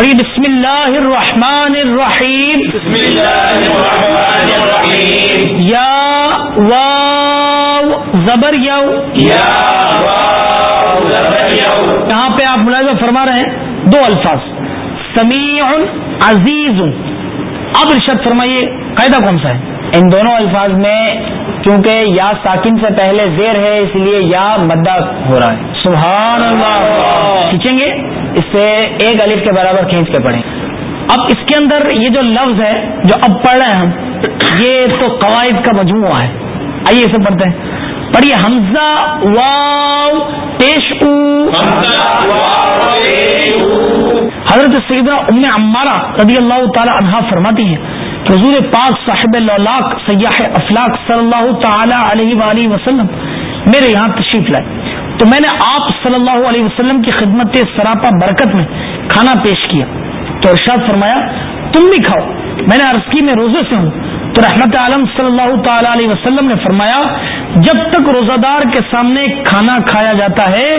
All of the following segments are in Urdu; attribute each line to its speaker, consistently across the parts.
Speaker 1: پڑھی بسم اللہ الرحمن الرحیم۔
Speaker 2: بسم اللہ الرحمن الرحیم
Speaker 1: یا واو زبر یو
Speaker 2: یا واو زبر یو
Speaker 1: یہاں پہ آپ ملاحظہ فرما رہے ہیں۔ دو الفاظ۔ سمیع عزیز۔ اب ارشد فرمائیے، قاعدہ کون سا ہے؟
Speaker 3: ان دونوں الفاظ میں کیونکہ یا ساکن سے پہلے زیر ہے اس لیے یا مدہ ہو رہا ہے۔
Speaker 1: سبحان اللہ۔ کھینچیں گے؟
Speaker 3: اس سے ایک الف کے برابر کھینچ کے پڑھیں۔
Speaker 1: اب اس کے اندر یہ جو لفظ ہے جو اب پڑھ رہے ہیں ہم یہ تو قواعد کا مجموعہ ہے۔ آئیے اسے پڑھتے ہیں۔ پڑھیے حمزہ واو پیش او۔ حضرت سیدہ ام عمارہ رضی اللہ تعالی عنہا فرماتی ہیں حضور پاک صاحب اللہ سیاح افلاق صلی اللہ تعالی علیہ وآلہ وسلم میرے یہاں تشریف لائے۔ تو میں نے آپ صلی اللہ علیہ وسلم کی خدمت سراپا برکت میں کھانا پیش کیا۔ تو ارشاد فرمایا، تم بھی کھاؤ۔ میں نے عرض کی، میں روزے سے ہوں۔ تو رحمت عالم صلی اللہ تعالی علیہ وسلم نے فرمایا، جب تک روزہ دار کے سامنے کھانا کھایا جاتا ہے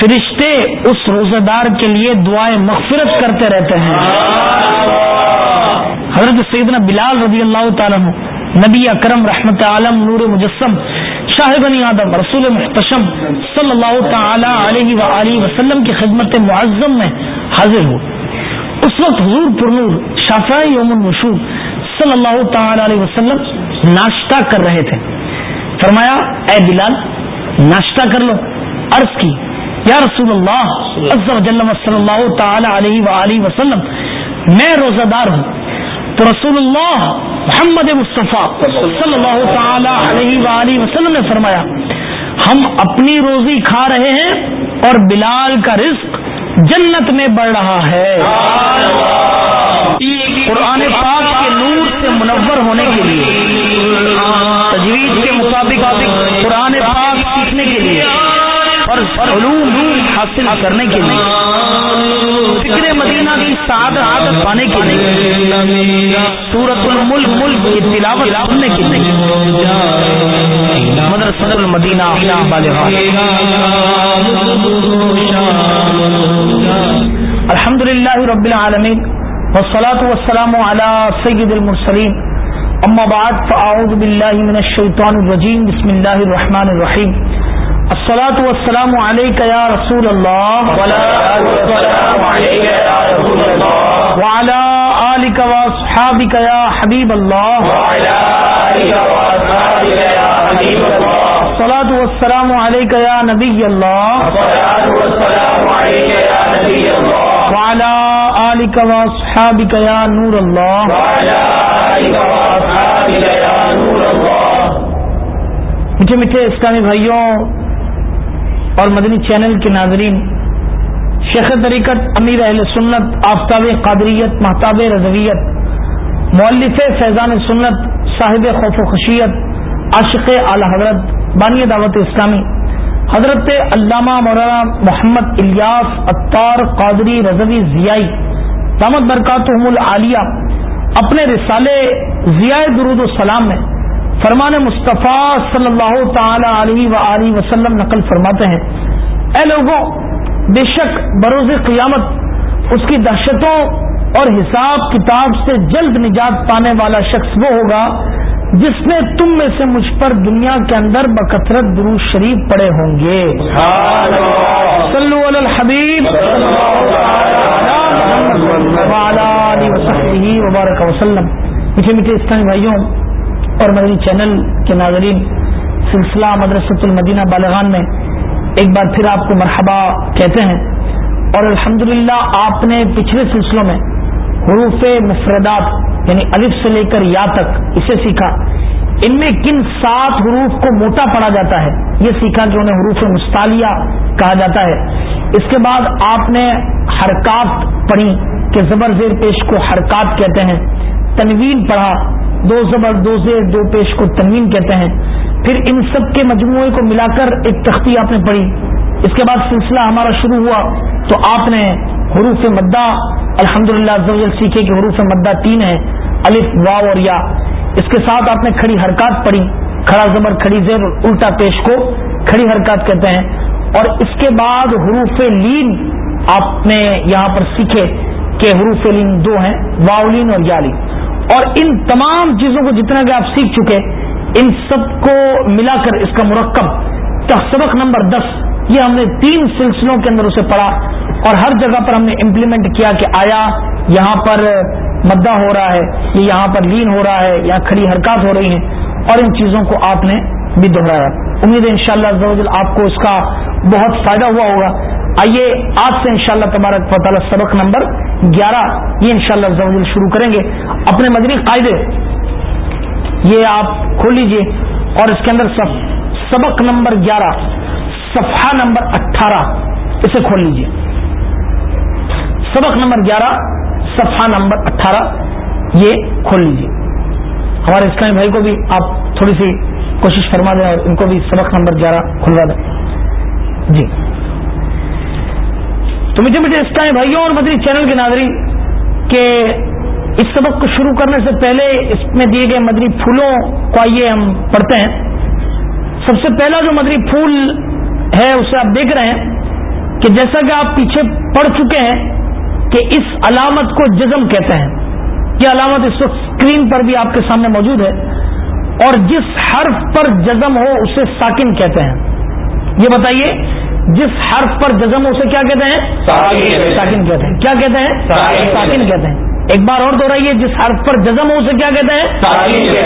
Speaker 1: فرشتے اس روزہ دار کے لیے دعائیں مغفرت کرتے رہتے ہیں۔ حضرت سیدنا بلال رضی اللہ تعالیٰ نبی اکرم رحمت عالم نور مجسم، شاہ بنی آدم، رسول محتشم صلی اللہ تعالی علیہ و وسلم کی خدمت معظم میں حاضر ہو اس وقت حضور پرنور شافع یوم المشور صلی اللہ تعالی علیہ وسلم ناشتہ کر رہے تھے۔ فرمایا، اے بلال، ناشتہ کر لو، عرض کی۔ یا رسول اللہ عز و جل صلی اللہ تعالی علیہ وآلہ وسلم میں روزہ دار ہوں۔ تو رسول اللہ محمد مصطفیٰ صلی اللہ تعالی علیہ وآلہ وسلم نے فرمایا ہم اپنی روزی کھا رہے ہیں اور بلال کا رزق جنت میں بڑھ رہا ہے۔ قرآن پاک کے نور سے منور ہونے علوم حاصل کرنے کے لیے، فکر مدینہ کی سعادت عادت پانے کے لیے سورت الملک ملک کی تلاوت سننے کے لیے۔ مدرسۃ المدینہ ہاں۔ الحمد للہ رب العالمین، والصلاة والسلام على سید المرسلین۔ اما بعد، فاعوذ باللہ من الشیطان الرجیم، بسم اللہ الرحمن الرحیم۔ السلاۃ والسلام علیک یا رسول اللہ يا حبيب الله. الصلاة والسلام عليك يا نبي الله. وعلى آلك وصحابك يا نور الله. میٹھے میٹھے اسلامی بھائیوں اور مدنی چینل کے ناظرین، شیخ طریقت امیر اہل سنت، آفتاب قادریت، محتاب رضویت مولف فیضان سنت، صاحب خوف و خشیت، عاشق اعلی حضرت، بانی دعوت اسلامی، حضرت علامہ مولانا محمد الیاس اطار قادری رضوی ضیائی دامت برکاتہم العالیہ، اپنے رسالے ضیاء درود السلام میں فرمان مصطفیٰ صلی اللہ تعالی علیہ و وسلم نقل فرماتے ہیں۔ اے لوگوں، بے شک بروز قیامت اس کی دہشتوں اور حساب کتاب سے جلد نجات پانے والا شخص وہ ہوگا جس نے تم میں سے مجھ پر دنیا کے اندر بکثرت درو شریف پڑے ہوں گے۔ صلو علی الحبیب۔ وبارک وسلم۔ میٹھے میٹھے اسلامی بھائیوں اور مدنی چینل کے ناظرین، سلسلہ مدرسۃ المدینہ بالغان میں ایک بار پھر آپ کو مرحبا کہتے ہیں۔ اور الحمدللہ آپ نے پچھلے سلسلوں میں حروف مفردات یعنی الف سے لے کر یا تک اسے سیکھا۔ ان میں کن سات حروف کو موٹا پڑا جاتا ہے؟ یہ سیکھا کہ انہیں حروف مستعلیہ کہا جاتا ہے۔ اس کے بعد آپ نے حرکات پڑھی کہ زبر زیر پیش کو حرکات کہتے ہیں۔ تنوین پڑھا دو زبر، دو زیر، دو پیش کو تنوین کہتے ہیں۔ پھر ان سب کے مجموعے کو ملا کر ایک تختی آپ نے پڑھی۔ اس کے بعد سلسلہ ہمارا شروع ہوا۔ تو آپ نے حروف مدہ الحمد للہ سیکھے کہ حروف مدہ تین ہے الف وا اور یا۔ اس کے ساتھ آپ نے کھڑی حرکات پڑھی۔ کھڑا زبر، کھڑی زیر، الٹا پیش کو کھڑی حرکات کہتے ہیں۔ اور اس کے بعد حروف لین آپ نے یہاں پر سیکھے کے حروف لین دو ہیں واؤلین اور یالین اور ان تمام چیزوں کو جتنا کہ آپ سیکھ چکے، ان سب کو ملا کر اس کا مرکب۔ کا سبق نمبر دس، یہ ہم نے تین سلسلوں کے اندر اسے پڑھا اور ہر جگہ پر ہم نے امپلیمنٹ کیا کہ آیا، یہاں پر مدہ ہو رہا ہے، یہ یہاں پر لین ہو رہا ہے یا کھڑی حرکات ہو رہی ہیں اور ان چیزوں کو آپ نے بھی دہرایا۔ امید ہے انشاءاللہ شاء اللہ آپ کو اس کا بہت فائدہ ہوا ہوگا۔ آئیے آج سے انشاءاللہ شاء اللہ تعالیٰ سبق نمبر گیارہ، یہ انشاءاللہ شاء اللہ شروع کریں گے۔ اپنے مدنی قاعدے، یہ آپ کھول لیجیے۔ اور اس کے اندر سبق نمبر گیارہ، صفحہ نمبر اٹھارہ، اسے کھول لیجیے۔ سبق نمبر گیارہ، صفحہ نمبر اٹھارہ، یہ کھول لیجیے ہمارے اسلامی بھائی کو بھی آپ تھوڑی سی کوشش فرما دیں اور ان کو بھی سبق نمبر گیارہ کھلوا دیں۔ جی۔ تو مجھے مجھے اسلامی بھائیوں اور مدری چینل کے ناظرین کہ اس سبق کو شروع کرنے سے پہلے اس میں دیے گئے مدری پھولوں کو آئیے ہم پڑھتے ہیں۔ سب سے پہلا جو مدری پھول ہے، اسے آپ دیکھ رہے ہیں کہ جیسا کہ آپ پیچھے پڑھ چکے ہیں کہ اس علامت کو جزم کہتے ہیں۔ یہ علامت اس وقت اسکرین پر بھی آپ کے سامنے موجود ہے اور جس حرف پر جزم ہو، اسے ساکن کہتے ہیں۔ یہ بتائیے جس حرف پر جزم اسے کیا کہتے ہیں؟ ساکن کہتے ہیں۔ کیا کہتے ہیں؟ ساکن کہتے ہیں۔ ایک بار اور دوہرائیے جس حرف پر جزم ہو اسے کیا کہتے ہیں؟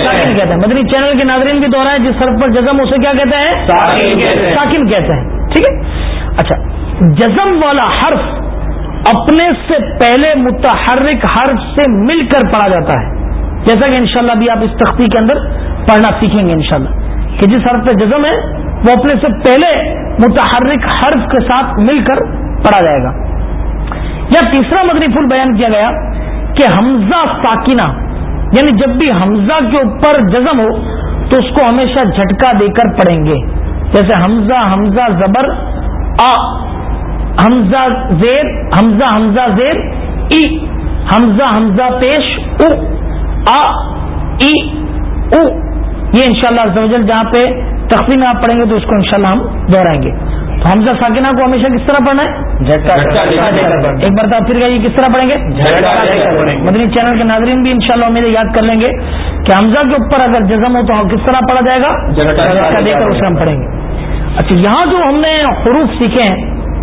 Speaker 1: ساکن کہتے ہیں۔ مدنی چینل کے ناظرین بھی دوہرائے جس حرف پر جزم ہو اسے کیا کہتے ہیں؟ ساکن کہتے ہیں۔ ٹھیک ہے؟ اچھا جزم والا حرف اپنے سے پہلے متحرک حرف سے مل کر پڑھا جاتا ہے۔ جیسا کہ انشاءاللہ بھی آپ اس تختی کے اندر پڑھنا سیکھیں گے انشاءاللہ۔ کہ جس حرف پہ جزم ہے، وہ اپنے سے پہلے متحرک حرف کے ساتھ مل کر پڑھا جائے گا۔ یا تیسرا مدنی پھول بیان کیا گیا کہ حمزہ ساکینہ یعنی جب بھی حمزہ کے اوپر جزم ہو، تو اس کو ہمیشہ جھٹکا دے کر پڑھیں گے۔ جیسے حمزہ حمزہ زبر، آ، حمزہ زیر، حمزہ حمزہ زیر، ای، حمزہ حمزہ پیش، او، آ، ای، او۔ یہ انشاءاللہ شاء اللہ جہاں پہ تخفی میں آپ پڑھیں گے تو اس کو انشاءاللہ ہم دہرائیں گے۔ تو حمزہ ساکنہ کو ہمیشہ کس طرح پڑھنا ہے؟ ایک بار پھر گئی کس طرح پڑھیں گے؟ مدنی چینل کے ناظرین بھی انشاءاللہ شاء اللہ یاد کر لیں گے کہ حمزہ کے اوپر اگر جزم ہو تو کس طرح پڑھا جائے گا؟ دے کر اسے ہم پڑھیں گے۔ اچھا یہاں جو ہم نے حروف سیکھے ہیں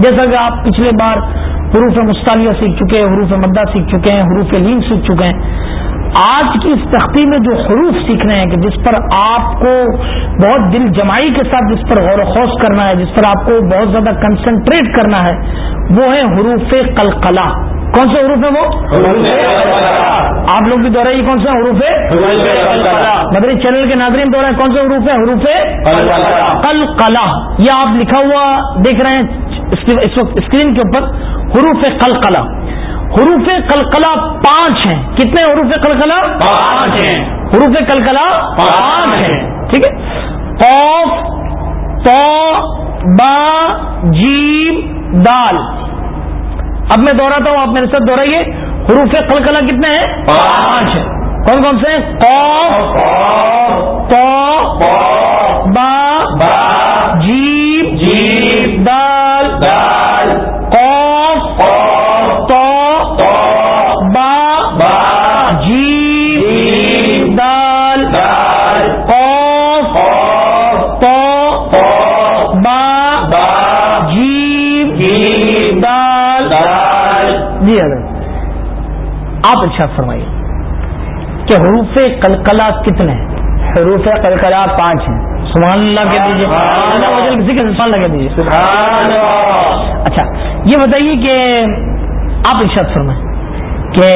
Speaker 1: جیسا کہ آپ پچھلے بار حروف مستعلیہ سیکھ چکے ہیں حروف مدہ سیکھ چکے ہیں حروف لین سیکھ چکے ہیں آج کی اس تختی میں جو حروف سیکھنے ہیں کہ جس پر آپ کو بہت دل جمائی کے ساتھ جس پر غور و خوص کرنا ہے، جس پر آپ کو بہت زیادہ کنسنٹریٹ کرنا ہے، وہ ہے حروف قلقلہ۔ کون سے حروف ہے وہ؟ آپ لوگ بھی دورہ کون سے حروف ہے مدری چینل کے ناظرین دورہ کون سے حروف ہے حروف کل کلا یہ آپ لکھا ہوا دیکھ رہے ہیں اس وقت اسکرین کے اوپر، حروف کل کلا حروف کلکلا پانچ ہیں کتنے حروف کلکلا پانچ ہیں۔ حروف کلکلا پانچ ہیں۔ ٹھیک ہے؟ اوف تو با جیم دال۔ اب میں دوہراتا ہوں آپ میرے ساتھ دوہرائیے۔ حروف قلقلہ کتنے ہیں؟ پانچ۔ کون کون سے با۔ آپ ارشاد فرمائیے کہ حروف کلکلا کتنے ہیں؟ حروف کلکلا پانچ ہیں۔ سبحان اللہ کہہ دیجیے کسی کے سبحان اللہ کہہ دیجیے اچھا یہ بتائیے کہ آپ ارشاد فرمائیں کہ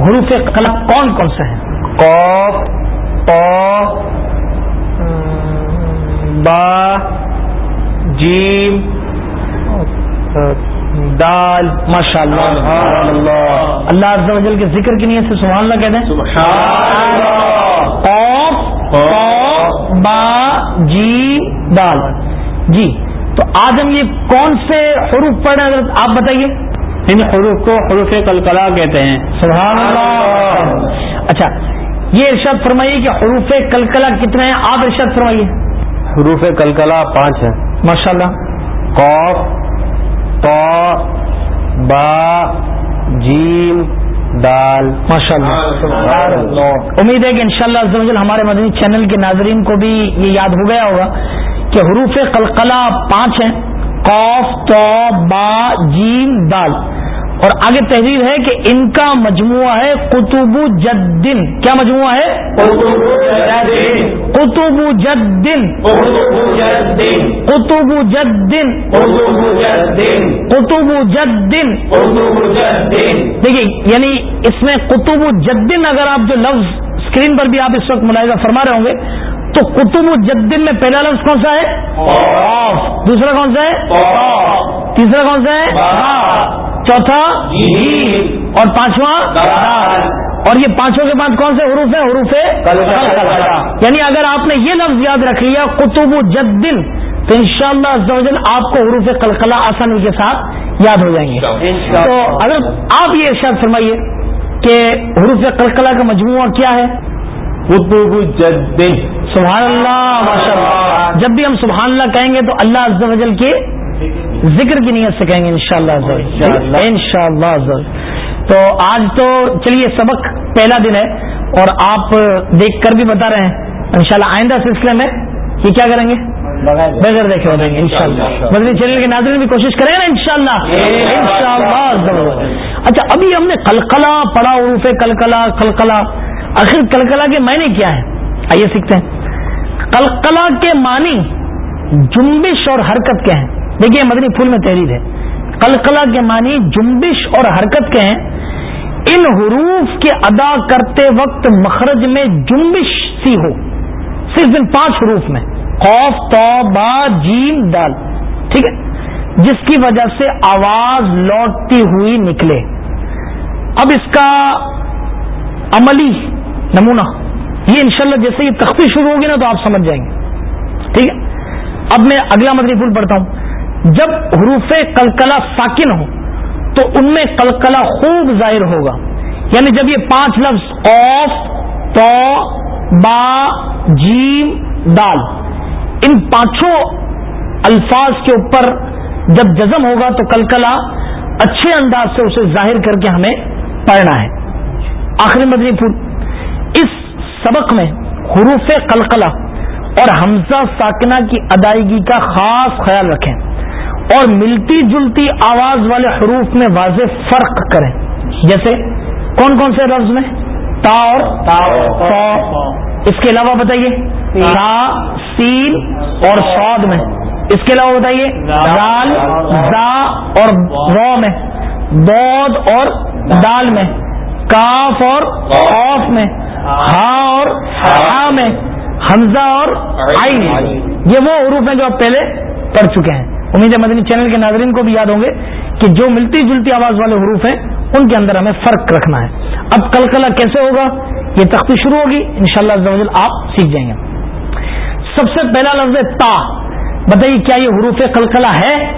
Speaker 1: حروف کلا کون کون سے ہیں؟ کوف با جیم دال ماشاء اللہ. اللہ. عز و جل کے ذکر کی نیت سے سبحان اللہ کہتے ہیں؟ با جی دال. جی تو آج ہم یہ کون سے حروف پڑھ رہے ہیں؟ آپ بتائیے. ان حروف کو حروف کلکلا کہتے ہیں. سبحان اللہ. اچھا یہ ارشاد فرمائیے کہ حروف کلکلا کتنے ہیں؟ آپ ارشاد فرمائیے.
Speaker 4: حروف کلکلا پانچ ہیں.
Speaker 1: ماشاء اللہ
Speaker 4: قوف با جیم دال۔
Speaker 1: ماشاء اللہ۔ امید ہے کہ انشاءاللہ شاء اللہ ہمارے مدنی چینل کے ناظرین کو بھی یہ یاد ہو گیا ہوگا کہ حروف قلقلہ پانچ ہیں۔ قوف تو با جیم دال۔ اور آگے تحریر ہے کہ ان کا مجموعہ ہے قطب جدن۔ کیا مجموعہ ہے؟ قطب جدن۔ قطب جدن۔ قطب جدن۔ دیکھیے یعنی اس میں قطب جدن اگر آپ جو لفظ اسکرین پر بھی آپ اس وقت ملاحظہ فرما رہے ہوں گے تو قطب جدن میں پہلا لفظ کون سا ہے؟ دوسرا کون سا ہے؟ تیسرا کون سا ہے؟ چوتھا اور پانچواں اور یہ پانچوں کے بعد کون سے حروف ہیں؟ حروف یعنی اگر آپ نے یہ لفظ یاد رکھ لیا قطب جدن تو ان شاء اللہ آپ کو حروف کلکلا آسانی کے ساتھ یاد ہو جائیں گے۔ تو اگر آپ یہ ارشاد فرمائیے کہ حروف کلکلا کا مجموعہ کیا ہے؟
Speaker 4: قطب جدن۔
Speaker 1: سبحان اللہ ماشاء اللہ جب بھی ہم سبحان اللہ کہیں گے تو اللہ کے ذکر کی نیت سے کہیں گے انشاءاللہ انشاءاللہ. تو آج تو چلیے سبق پہلا دن ہے اور آپ دیکھ کر بھی بتا رہے ہیں. انشاءاللہ آئندہ سلسلے میں یہ کیا کریں گے؟ بغیر دیکھے. ہو دیں گے ان شاء اللہ مدنی چینل کے ناظرین بھی کوشش کریں گے نا ان شاء اللہ اچھا ابھی ہم نے کلکلا پڑا عروف کلکلا کلکلا. آخر کلکلا کے معنی کیا ہے آئیے سیکھتے ہیں. کلکلا کے معنی جنبش اور حرکت کے ہیں. دیکھیے مدنی پھول میں تحریر ہے۔ قلقلہ کے معنی جنبش اور حرکت کے ہیں۔ ان حروف کے ادا کرتے وقت مخرج میں جنبش سی ہو۔ صرف ان پانچ حروف میں۔ خوف تو با، جیم، دال۔ ٹھیک ہے۔ جس کی وجہ سے آواز لوٹتی ہوئی نکلے۔ اب اس کا عملی نمونہ۔ یہ انشاءاللہ جیسے یہ تختی شروع ہوگی نا تو آپ سمجھ جائیں گے۔ ٹھیک ہے۔ اب میں اگلا مدنی پھول پڑھتا ہوں۔ جب حروف کلکلا ساکن ہو، تو ان میں کلکلا خوب ظاہر ہوگا۔ یعنی جب یہ پانچ لفظ اوف تو، با، جیم، دال۔ ان پانچوں الفاظ کے اوپر جب جزم ہوگا، تو کلکلا اچھے انداز سے اسے ظاہر کر کے ہمیں پڑھنا ہے۔ آخری مدنی پور، اس سبق میں حروف کلکلا اور حمزہ ساکنہ کی ادائیگی کا خاص خیال رکھیں۔ اور ملتی جلتی آواز والے حروف میں واضح فرق کریں جیسے کون کون سے لفظ میں؟ تا اور اس کے علاوہ بتائیے؟ تا. سین اور سعود میں. اس کے علاوہ بتائیے؟ دال زا اور رو میں. بود اور دال میں. کاف اور خوف میں. ہا اور ہا میں. حمزہ اور آئی یہ وہ حروف ہیں جو آپ پہلے پڑھ چکے ہیں. امید مدنی چینل کے ناظرین کو بھی یاد ہوں گے کہ جو ملتی جلتی آواز والے حروف ہیں ان کے اندر ہمیں فرق رکھنا ہے۔ اب کل کلا کیسے ہوگا؟ یہ تختی شروع ہوگی۔ ان شاء اللہ آپ سیکھ جائیں گے۔ سب سے پہلا لفظ تا۔ بتائیے کیا یہ حروف کلکلا ہے؟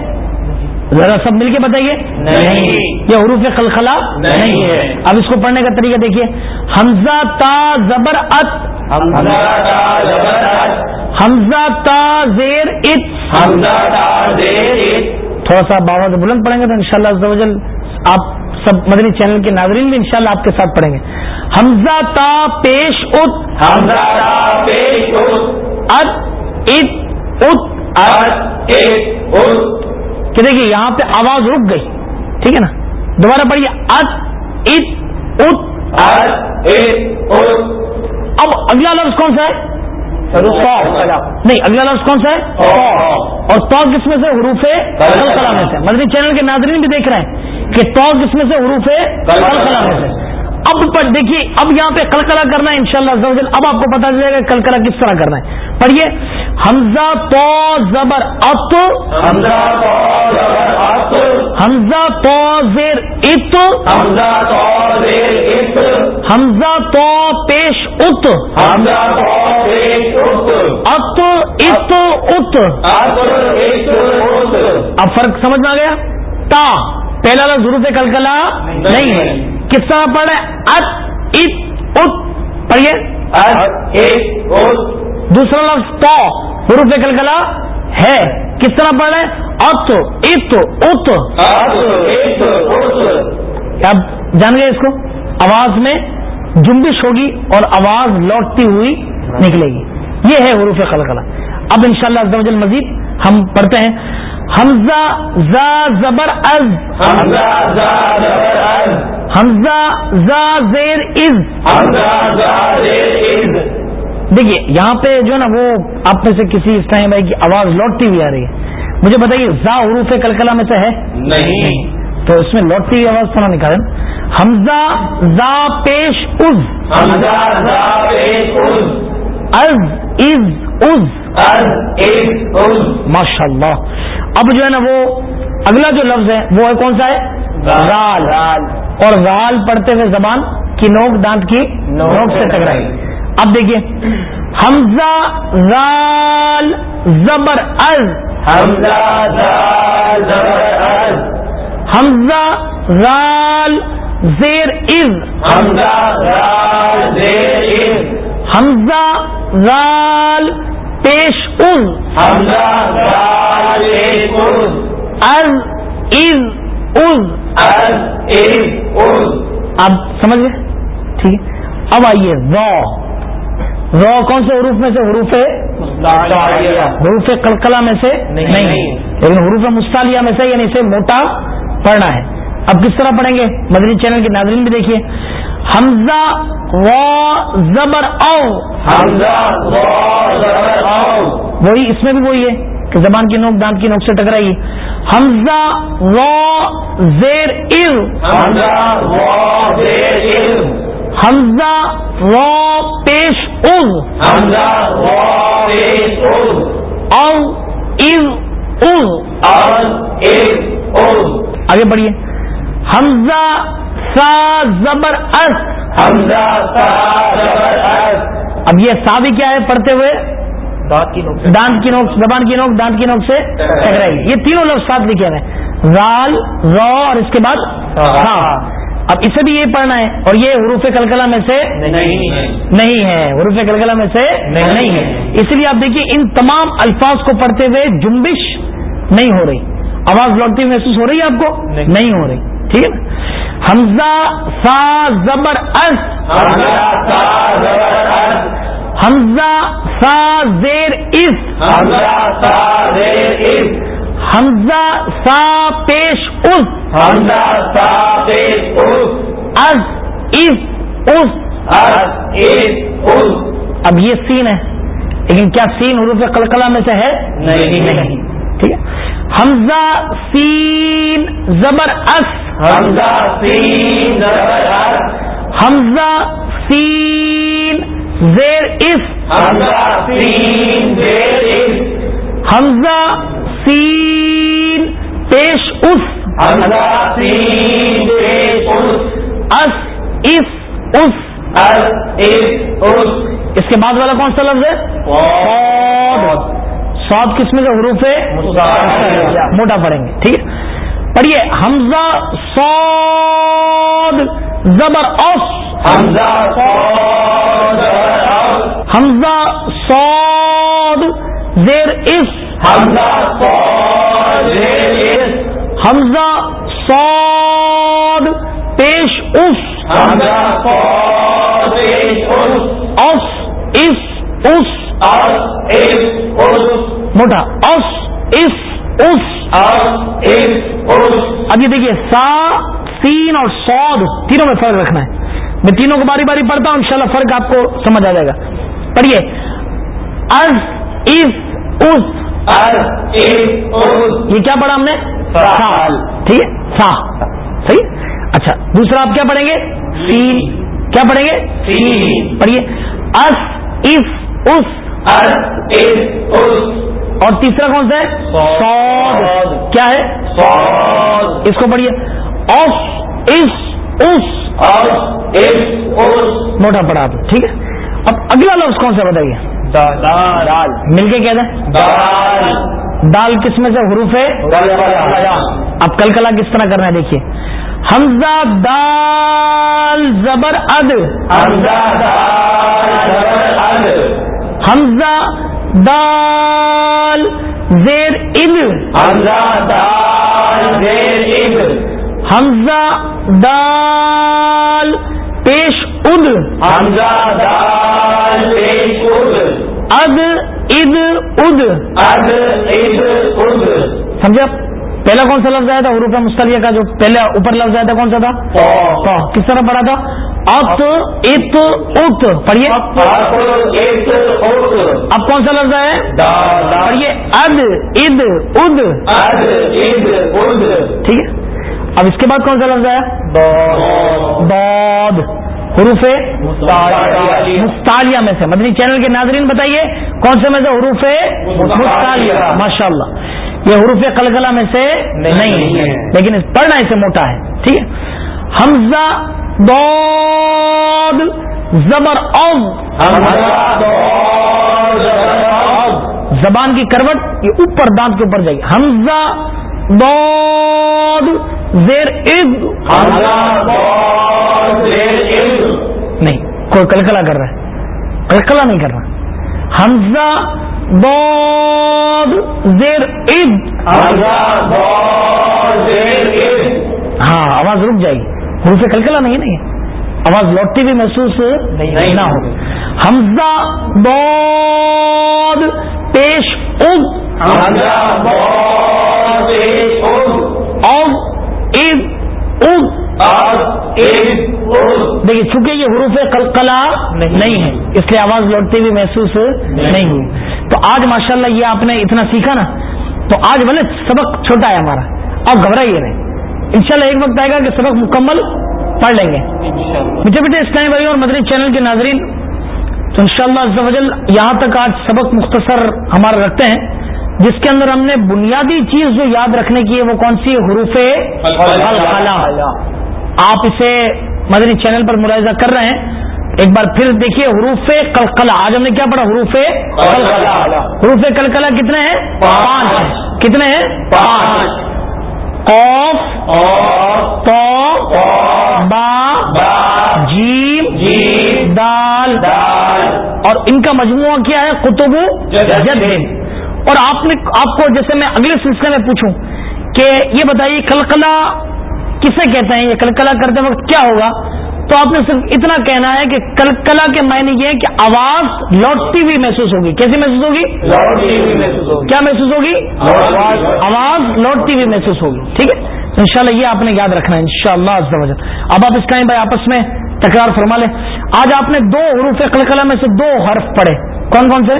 Speaker 1: ذرا سب مل کے بتائیے۔ نہیں۔ یہ حروف کلخلا نہیں ہے۔ اب اس کو پڑھنے کا طریقہ دیکھیے۔ حمزہ تا زبر ات حمزہ تا زیر ات تھوڑا سا بابا سے بلند پڑھیں گے تو انشاءاللہ شاء اللہ آپ سب مدنی چینل کے ناظرین بھی انشاءاللہ آپ کے ساتھ پڑھیں گے۔ حمزہ تا پیش ات۔ کہ دیکھیے یہاں پہ آواز رک گئی۔ ٹھیک ہے نا؟ دوبارہ پڑھیے۔ ات ات۔ اب اگلا لفظ کون سا ہے؟ نہیں اگلا لفظ کون سا ہے؟ اور تو کس میں سے؟ حروف میں سے. مدنی چینل کے ناظرین بھی دیکھ رہے ہیں کہ تو کس میں سے؟ حروف میں سے. اب پر دیکھیے اب یہاں پہ کلکلا کرنا ہے انشاءاللہ شاء اللہ اب آپ کو پتا چلے گا کلکلا کس طرح کرنا ہے. پڑھیے حمزہ تو زبر ات. حمزہ تو زیر ات. حمزہ تو پیش ات۔ ات۔ ات ات اب فرق سمجھ میں آ گیا؟ تا۔ پہلا لفظ ضرور سے کلکلا نہیں ہے۔ کس طرح پڑھ رہے ات۔ ات ات پڑھیے دوسرا لفظ تو حروف کلکلا ہے۔ کس طرح پڑھ رہے ات ات ات۔ اب جان گئے اس کو؟ آواز میں جنبش ہوگی اور آواز لوٹتی ہوئی نکلے گی۔ یہ ہے حروف قلقلہ اب انشاءاللہ شاء اللہ مزید ہم پڑھتے ہیں۔ حمزہ زا زبر از۔
Speaker 2: حمزہ زا زبر از۔
Speaker 1: حمزہ زا زیر از۔
Speaker 2: حمزہ زا زیر از۔
Speaker 1: دیکھیے یہاں پہ جو ہے نا وہ آپ میں سے کسی اس ٹائم بھائی کی آواز لوٹتی ہوئی آ رہی ہے۔ مجھے بتائیے زا حروف کلکلا میں سے ہے؟
Speaker 2: نہیں۔
Speaker 1: تو اس میں لوٹتی ہوئی آواز تھوڑا نکالیں۔ حمزہ زا پیش از
Speaker 2: حمزہ زا پیش از
Speaker 1: از از ماشاء اللہ اب جو ہے نا وہ اگلا جو لفظ ہے وہ ہے کون سا ہے؟ رال۔ اور رال پڑھتے ہوئے زبان کی نوک دانت کی نوک سے ٹکرائی۔ اب دیکھیے۔ حمزہ رال زبر از
Speaker 2: حمزہ زبر از
Speaker 1: حمزہ رال زیر از
Speaker 2: حمزہ زا زیر از
Speaker 1: حمزہ رال پیش از
Speaker 2: حمزہ زا پیش از
Speaker 1: از از از
Speaker 2: از از از
Speaker 1: آپ سمجھ گئے؟ ٹھیک. ہے اب آئیے رو رو کون سے حروف میں سے حروف ہے؟ حروف کلکلا میں سے نہیں. لیکن حروف مستعلیہ میں سے یعنی اسے موٹا پڑھنا ہے۔ اب کس طرح پڑھیں گے؟ مدنی چینل کے ناظرین بھی دیکھیے۔ حمزہ و زبر او
Speaker 2: حمزہ وا زبر او
Speaker 1: وہی اس میں بھی وہی ہے کہ زبان کی نوک دانت کی نوک سے ٹکرائی حمزہ و زیر ار
Speaker 2: حمزہ زیر
Speaker 1: و پیش
Speaker 2: حمزہ از
Speaker 1: او آگے بڑھیے۔ حمزہ سا زبر اس۔
Speaker 2: حمزہ سا زبر
Speaker 1: اب یہ سا بھی کیا ہے پڑھتے ہوئے؟ دانت کی نوک زبان کی نوک دانت کی نوک سے ٹکرائی یہ تینوں لفظ ساتھ لکھے ہوئے رال رو اور اس کے بعد ہاں اب اسے بھی یہ پڑھنا ہے اور یہ حروف کلکلا میں سے
Speaker 2: نہیں ہے۔
Speaker 1: نہیں ہے۔ حروف کلکلا میں سے نہیں ہے۔ اس لیے آپ دیکھیے ان تمام الفاظ کو پڑھتے ہوئے جنبش نہیں ہو رہی۔ آواز لوٹتی محسوس ہو رہی ہے آپ کو؟ نہیں. ہو رہی. ٹھیک ہے؟ نا حمزہ سا زبر اس.
Speaker 2: حمزہ سا
Speaker 1: زیر اس.
Speaker 2: حمزہ سا
Speaker 1: پیش اس.
Speaker 2: حمزہ سا پیش از
Speaker 1: از اس اس. اب یہ سین ہے لیکن کیا سین حروف قلقلہ میں سے ہے؟
Speaker 2: نہیں.
Speaker 1: ٹھیک ہے؟ حمزہ سین زبر اس.
Speaker 2: حمزہ سین زبر از
Speaker 1: حمزہ سین زیر اس.
Speaker 2: حمزہ سین زیر از
Speaker 1: حمزہ سین پیش اس.
Speaker 2: حمزہ سین پیش
Speaker 1: اس. اس اس
Speaker 2: از از
Speaker 1: اس کے بعد والا کون سا لفظ ہے؟ کس میں سے حروف ہے۔ موٹا پڑھیں گے ٹھیک ہے؟ پڑھیے حمزہ سعود زبر اوس۔
Speaker 2: حمزہ
Speaker 1: حمزہ سعود زیر اس۔
Speaker 2: حمزہ
Speaker 1: حمزہ سعود پیش اس۔
Speaker 2: از
Speaker 1: اس۔ اس اس۔ موٹا اس اس۔ اس اب یہ دیکھیے سا سین اور سود تینوں میں فرق رکھنا ہے۔ میں تینوں کو باری باری پڑھتا ہوں انشاءاللہ فرق آپ کو سمجھ آ جائے گا۔ پڑھیے۔ از اس
Speaker 2: از
Speaker 1: یہ کیا پڑھا ہم نے؟ ٹھیک ہے؟ سا۔ صحیح؟ اچھا دوسرا آپ کیا پڑھیں گے؟ سین۔ کیا پڑھیں گے؟
Speaker 2: سین۔
Speaker 1: پڑھیے۔ اس اس اس۔ اور تیسرا کون سا ہے؟ سود کیا ہے؟
Speaker 2: صاد
Speaker 1: اس کو پڑھیے. اوس اس اس. موٹا پڑا آپ ٹھیک ہے؟ اب اگلا لفظ کون سا بتائیے؟
Speaker 2: دال.
Speaker 1: مل کے کہتے ہیں
Speaker 2: دال.
Speaker 1: دال کس میں سے؟ حروف ہے؟ اب کل کلا کس طرح کرنا ہے؟ دیکھیے. حمزہ دال زبر اد.
Speaker 2: حمزہ دال
Speaker 1: زیر ال
Speaker 2: حمزہ دال زیر از
Speaker 1: حمزہ دال پیش اد۔
Speaker 2: حمزہ دال پیش اد
Speaker 1: اد اد۔ اد
Speaker 2: اد اد۔
Speaker 1: سمجھا؟ پہلا کون سا لفظ آیا تھا؟ حروف مستلیہ کا جو پہلا اوپر لفظ آیا تھا کون سا تھا؟ کس طرح پڑھا تھا؟ ات ات ات پڑھیے۔ اب کون سا لفظ ہے؟ پڑھیے۔ اد اد اد۔ ٹھیک ہے۔ اب اس کے بعد کون سا لفظ آیا؟ دود حروف مستالیہ میں سے۔ مدنی چینل کے ناظرین بتائیے کون سے میں سے حروف مستالیہ ماشاء اللہ یہ حروف قلقلہ میں سے نہیں ہے۔ لیکن پڑھنا اسے موٹا ہے ٹھیک ہے۔ حمزہ دود زبر او زبان کی کروٹ یہ اوپر دانت کے اوپر جائے حمزہ دود زیر عز نہیں کوئی کلکلا کر رہا ہے۔ کلکلا نہیں کر رہا۔ حمزہ دود زیر عز ہاں آواز رک جائے گی۔ حروف کلکلا نہیں یہ۔ آواز لوٹتی بھی محسوس نہیں نہ ہو حمزہ دود پیش عز اگ دیکھیے چونکہ یہ حروف قلقلہ نہیں ہے اس لیے آواز لوٹتی بھی محسوس نہیں۔ ہوئی تو آج ماشاءاللہ یہ آپ نے اتنا سیکھا نا تو آج بھلے سبق چھوٹا ہے ہمارا۔ اور گھبرائیے نہیں۔ انشاءاللہ ایک وقت آئے گا کہ سبق مکمل پڑھ لیں گے۔ میٹھے میٹھے اسلامی بھائی اور مدری چینل کے ناظرین تو انشاءاللہ شاء یہاں تک آج سبق مختصر ہمارا رکھتے ہیں۔ جس کے اندر ہم نے بنیادی چیز جو یاد رکھنے کی ہے وہ کون سی؟ حروف آپ اسے مدری چینل پر ملاحظہ کر رہے ہیں۔ ایک بار پھر دیکھیے، حروف کلکلا آج ہم نے کیا پڑھا؟ حروف کلکلا حروف کلکلا کتنے ہیں؟ پانچ۔ کتنے ہیں؟ پانچ۔ قوف۔ تو با۔ جیم۔ دال۔ اور ان کا مجموعہ کیا ہے؟ قطب جد اور آپ نے آپ کو جیسے میں اگلے سلسلے میں پوچھوں کہ یہ بتائیے کلکلا کسے کہتے ہیں یہ کلکلا کرتے وقت کیا ہوگا؟ تو آپ نے صرف اتنا کہنا ہے کہ کلکلا کے معنی یہ ہے کہ آواز لوٹتی ہوئی محسوس ہوگی۔ کیسی محسوس ہوگی؟ کیا محسوس ہوگی؟ آواز۔ لوٹتی ہوئی محسوس ہوگی۔ ٹھیک ہے؟ انشاءاللہ یہ آپ نے یاد رکھنا ہے انشاءاللہ شاء اللہ اب آپ اس ٹائم بھائی آپس میں تکرار فرما لیں۔ آج آپ نے دو حروف قلقلہ میں سے دو حرف پڑھے۔ کون کون سے؟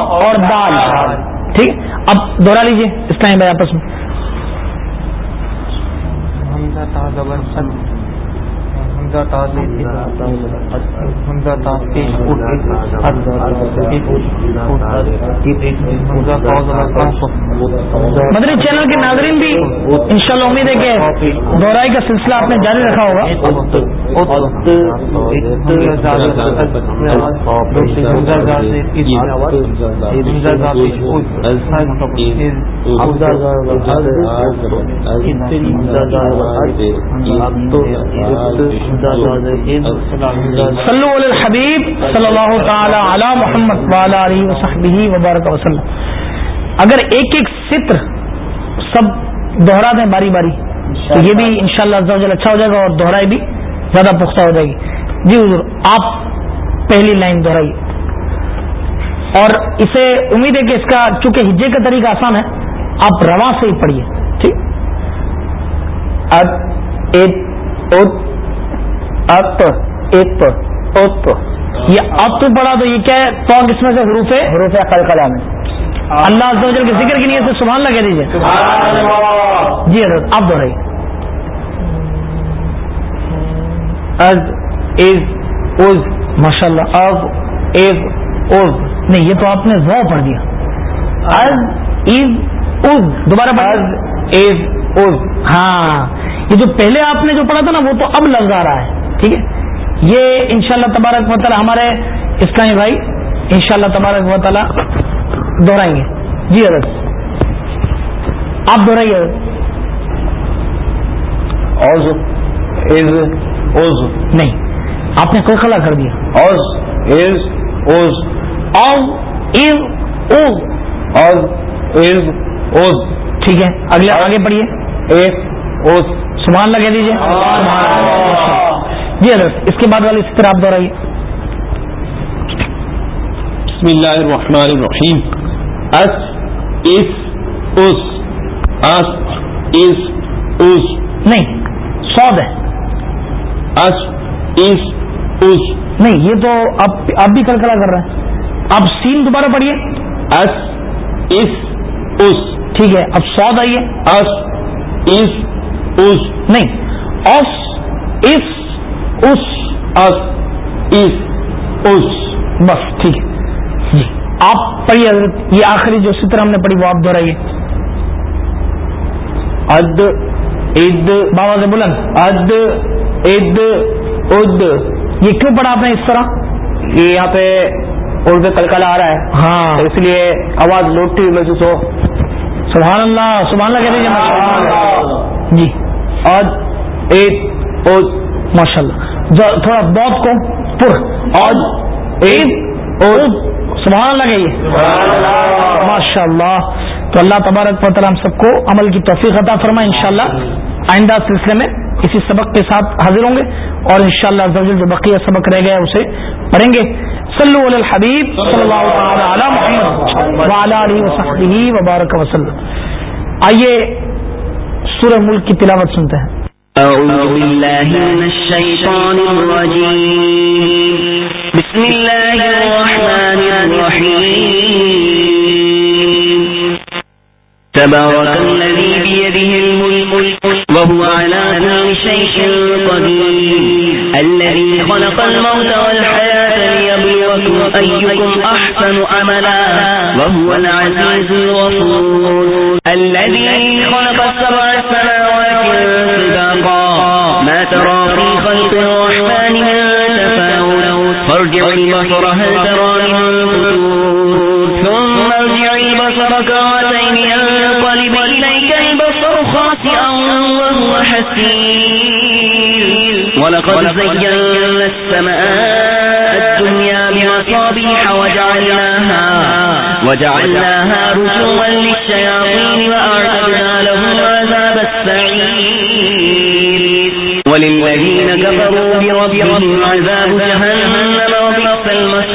Speaker 1: اور دال۔ ٹھیک اب دوہرا لیجیے اس ٹائم بھائی آپس میں۔ حمیزہ تا زبر مدری چینل کے ناظرین بھی انشاءاللہ امید ہے کہ دوہرائی کا سلسلہ آپ نے جاری رکھا ہوگا۔ صلو علی الحبیب صلی اللہ تعالی علی محمد والا علیہ وصحبہ وبارک وسلم۔ اگر ایک ایک ستر سب دوہرا دیں باری باری، تو یہ بھی انشاءاللہ شاء اللہ اچھا ہو جائے گا اور دوہرائی بھی زیادہ پختہ ہو جائے گی۔ جی حضور، آپ پہلی لائن دہرائیے اور اسے امید ہے کہ اس کا، چونکہ ہجے کا طریقہ آسان ہے، آپ رواں سے ہی پڑھیے، ٹھیک؟ یہ اب تو پڑھا تو یہ کیا ہے؟ تو کس میں سے؟ حروف ہے؟ حروف ہے قلقلہ میں۔ اللہ عز و جل کے ذکر کی نیت سے سبحان اللہ کہہ دیجیے جی حضرت آپ دوہرائیے از از از ماشاء اللہ اب از از نہیں یہ تو آپ نے زو پڑھ دیا۔ از از از دوبارہ از از از ہاں یہ جو پہلے آپ نے جو پڑھا تھا نا وہ تو اب لفظ آ رہا ہے۔ ٹھیک ہے؟ یہ انشاءاللہ تبارک و تعالی ہمارے اسلامی بھائی انشاءاللہ تبارک و تعالی دوہرائیں گے۔ جی حضرت۔ آپ دوہرائیے نہیں آپ نے کوئی خلا کر دیا۔ ٹھیک ہے اگلے آگے پڑھیے۔ سبحان اللہ کہہ دیجیے جی حضرت اس کے بعد والے اس طرح آپ دہرائیے
Speaker 4: بسم اللہ الرحمن الرحیم۔ اس اس اس اس اس اس۔
Speaker 1: نہیں سود ہے۔
Speaker 4: اس اس اس۔
Speaker 1: نہیں یہ تو آپ آپ بھی کلکلا کر رہے ہیں آپ سین دوبارہ پڑھیے۔
Speaker 4: اس اس اس۔
Speaker 1: ٹھیک ہے اب سود آئیے۔
Speaker 4: اس اس اس۔
Speaker 1: نہیں اوس اس اس
Speaker 4: اس اس اس
Speaker 1: بس ٹھیک جی آپ پڑھیے حضرت یہ آخری جو ستر ہم نے پڑھی وہ آپ دہرائیے۔
Speaker 4: اد اد
Speaker 1: بابا سے بلند۔
Speaker 4: اد اد اد
Speaker 1: یہ کیوں پڑھا آپ نے اس طرح؟
Speaker 4: یہ یہاں پہ اردو کلکلا آ رہا ہے۔
Speaker 1: ہاں۔
Speaker 4: اس لیے آواز لوٹتی ہوئی محسوس ہو۔
Speaker 1: سبحان اللہ سبحان اللہ کہہ دیجیے جی
Speaker 4: اد اد اد
Speaker 1: ماشاء اللہ تھوڑا بہت کو پر
Speaker 4: اد
Speaker 1: عید، اور سبحان اللہ کہیے۔ ماشاء اللہ تو اللہ تبارک و تعالیٰ ہم سب کو عمل کی توفیق عطا فرمائے انشاءاللہ۔ آئندہ سلسلے میں اسی سبق کے ساتھ حاضر ہوں گے۔ اور انشاءاللہ شاء اللہ جو بقیہ سبق رہ گیا اسے پڑھیں گے۔ صلو علی الحبیب صلی اللہ تعالی علی محمد وعلی وصحبہ وبارک وسلم۔ آئیے سورہ ملک کی تلاوت سنتے ہیں۔
Speaker 5: أعوذ بالله من الشيطان الرجيم. بسم الله الرحمن الرحيم. تبارك الذي بيده الملك وهو على كل شيء قدير. الذي خلق الموت والحياة ليبلوكم أيكم أحسن عملا وهو العزيز الغفور. الذي خلق السبع سماوات سباقا ما ترى في خلق الرحمن من تفاوت. فارجع البصر هل ترى من فتور ثم ارجع البصر كرتين ينقلب إليك. البصر خاسئا وهو حسير. ولقد زينا السماء الدنيا بمصابيح وجعلناها وجعلناها رجوما للشياطين وأعتدنا لهم عذاب السعير. وللذين كفروا بربهم عذاب جهنم وبئس المصير.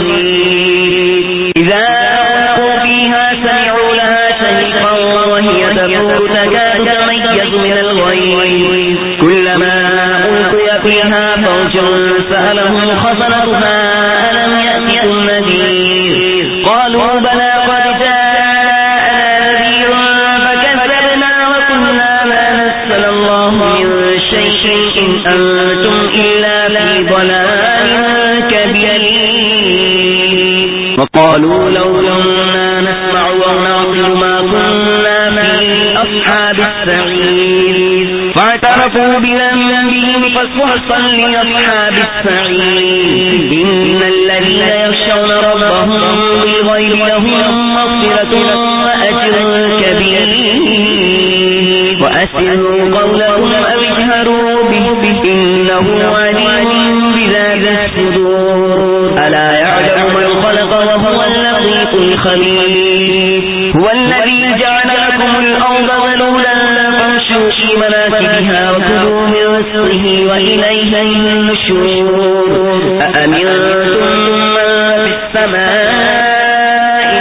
Speaker 5: إلا في ضلال كبير وقالوا لو كنا نسمع ونعقل ما كنا في أصحاب السعير فاعترفوا بذنبهم فسحقا لأصحاب السعير إن الذين يخشون ربهم بالغيب لهم مغفرة وأجر كبير إنه عليم بذات الصدور. ألا يعلم من خلق وهو اللطيف الخبير. هو الذي جعل لكم الأرض فامشوا في مناكبها وكلوا من رزقه وإليه النشور. أأمنتم من في السماء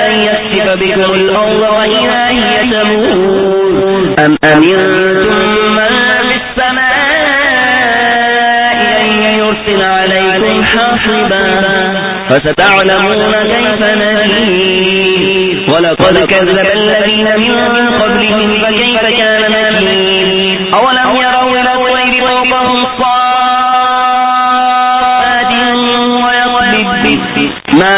Speaker 5: أن يسف بكم الأرض وإذا هي تمور أم أمنتم يرسل عليكم حاصبا فستعلمون كيف نذير. ولقد كذب الذين من قبلهم فكيف كان نكير أولم يروا إلى الطير فوقهم صافات ويقبض ما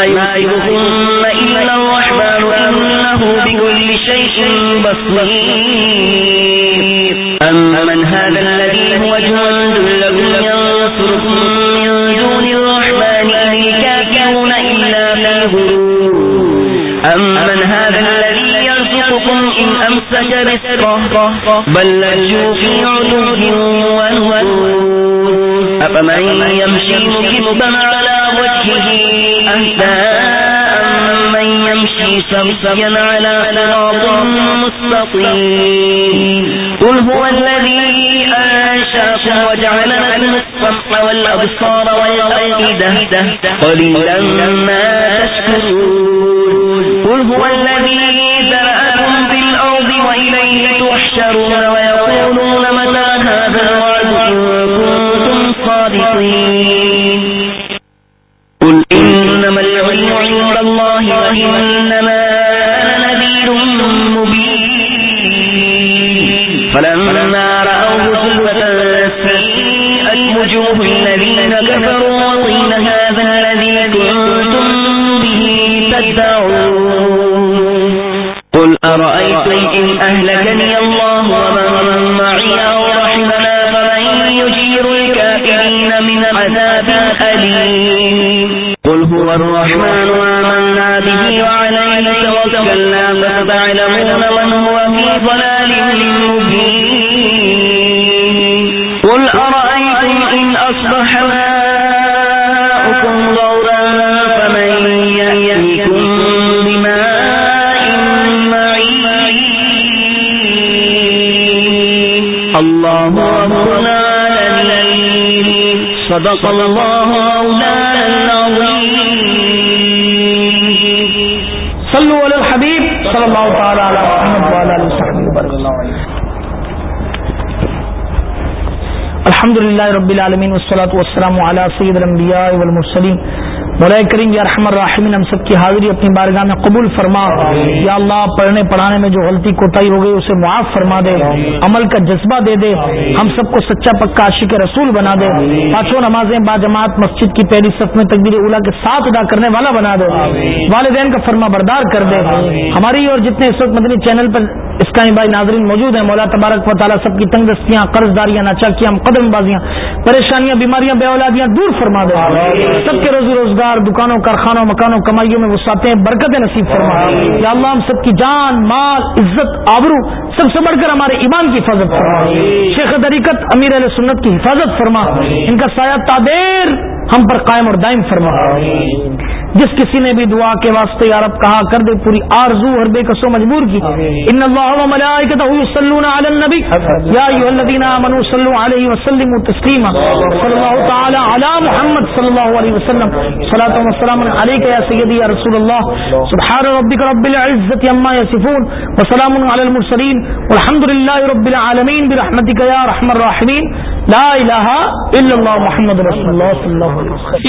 Speaker 5: أمسك رزقه بل لجوا في عتو ونفور أفمن يمشي مكبا على وجهه أهدى أمن يمشي سوسيا على صراط مستقيم قل هو الذي أنشاكم وجعل لكم السمع والأبصار والأفئدة قليلا ما معين صدق الله مولانا العظيم
Speaker 1: صلو علی الحبیب صلی اللہ تعالی علی محمد وعلی آلہ وصحبہ الحمد للہ رب العالمین والصلاة والسلام علی سید الانبیاء والمرسلین. مولا کریم یا رحم الراحمین ہم سب کی حاضری اپنی بارگاہ میں قبول فرما۔ یا اللہ، پڑھنے پڑھانے میں جو غلطی کوتاہی ہو گئی، اسے معاف فرما دے، عمل کا جذبہ دے دے۔ ہم سب کو سچا پکا عاشق رسول بنا دے۔ پانچوں نمازیں با جماعت مسجد کی پہلی صف میں تکبیر اولا کے ساتھ ادا کرنے والا بنا دے۔ والدین کا فرما بردار کر دے۔ ہماری اور جتنے اس وقت مدنی چینل پر اسلامی بھائی ناظرین موجود ہیں مولا تبارک و تعالیٰ سب کی تنگ دستیاں قرض داریاں ناچاکیاں قدم بازیاں پریشانیاں بیماریاں بے اولادیاں دور فرما دے۔ سب کے روزی روزگار دکانوں کارخانوں مکانوں کمائیوں میں وسعتیں برکت نصیب فرما۔ یا اللہ ہم سب کی جان مال عزت آبرو سب سے بڑھ کر ہمارے ایمان کی حفاظت فرما۔ شیخ طریقت امیر علیہ سنت کی حفاظت فرما۔ ان کا سایہ تعدیر ہم پر قائم اور دائم فرما۔ جس کسی نے بھی دعا کے واسطے یارب کہا کر دے پوری آرزو ہر بے کسو مجبور کی۔ ان اللہ و ملائکتہ یصلون علی النبی۔ یا ایھا الذین آمنوا صلوا علیہ وسلموا تسلیما۔ صلی اللہ تعالی علی محمد صلی اللہ علیہ وسلم۔ صلاۃ و سلام علیک یا سیدی یا رسول اللہ۔ سبحان ربک رب العزۃ عما یصفون۔ وسلام علی المرسلین۔ الحمد للہ رب العالمین برحمتک یا رحم الرحمین. لا الہ الا اللہ محمد رسول اللہ صلی اللہ علیہ وسلم.